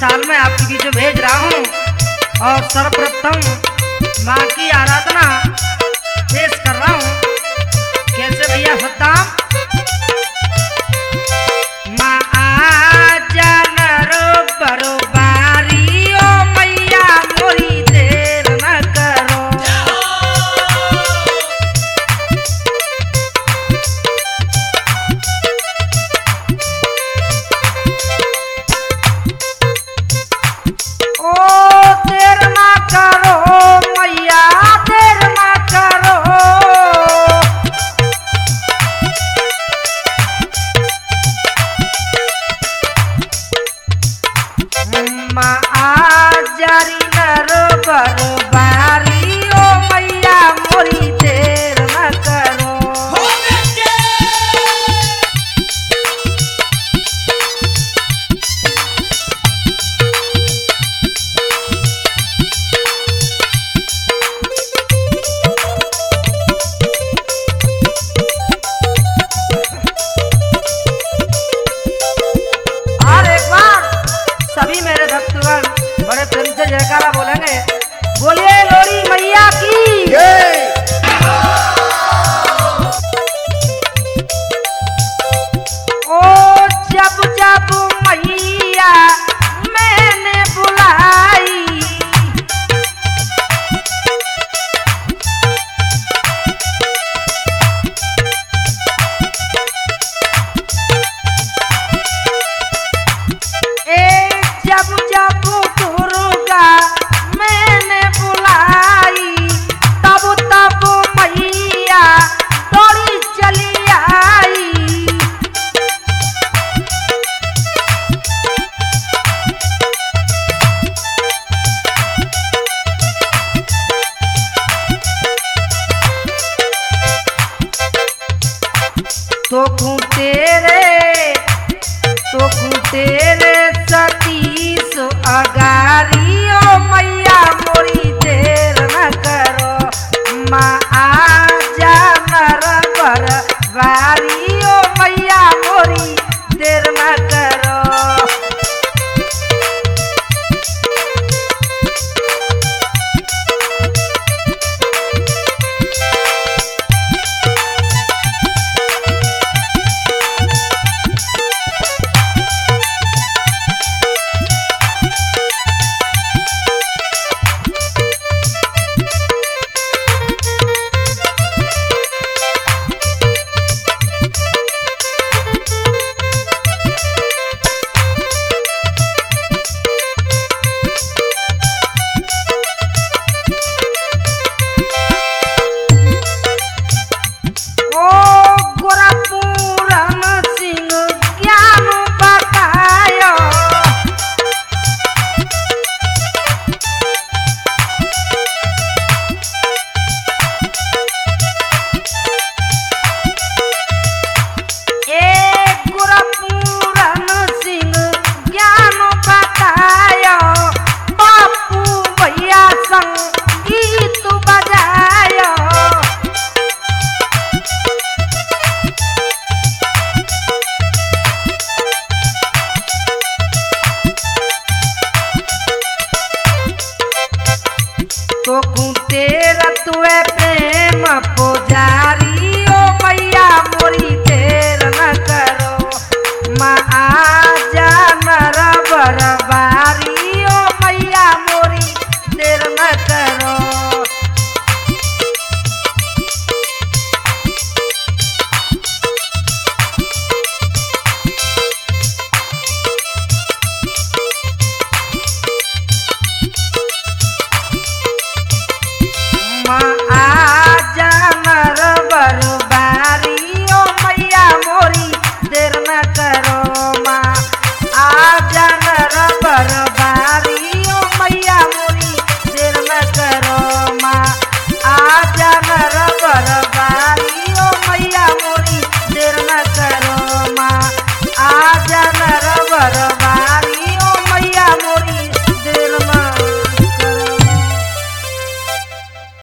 साल में आपके बीच भेज रहा हूँ। और सर्वप्रथम माँ की आराधना पेश कर रहा हूँ। कैसे भैया, सत्ताम? cara volando. मेरे सतीश अगा to a